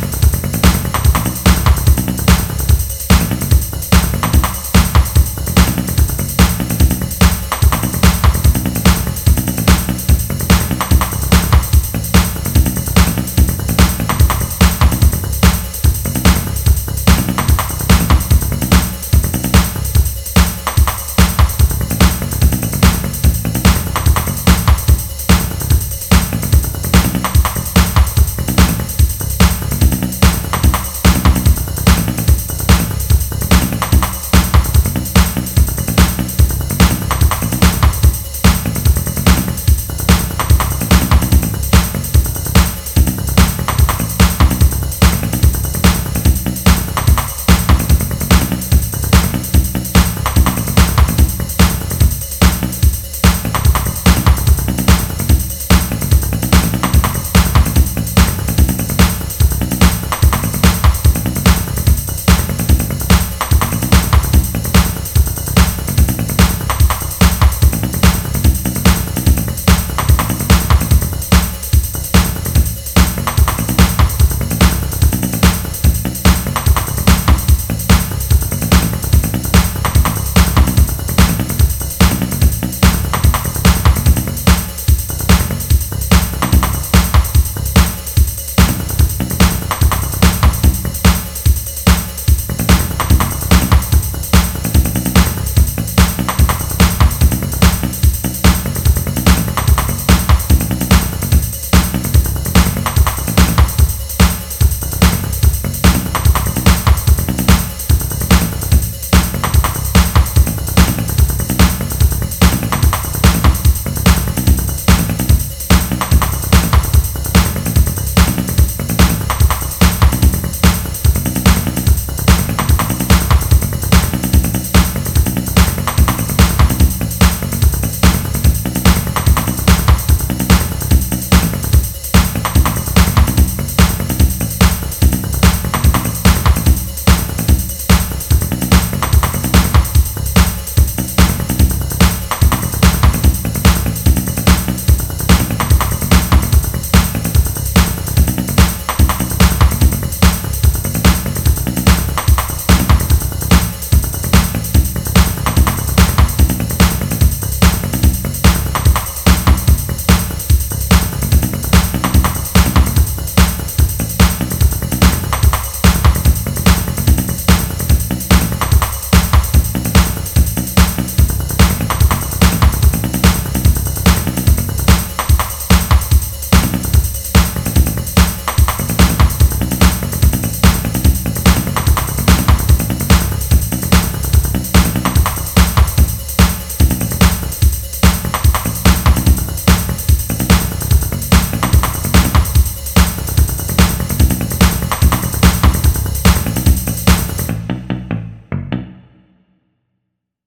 Bye.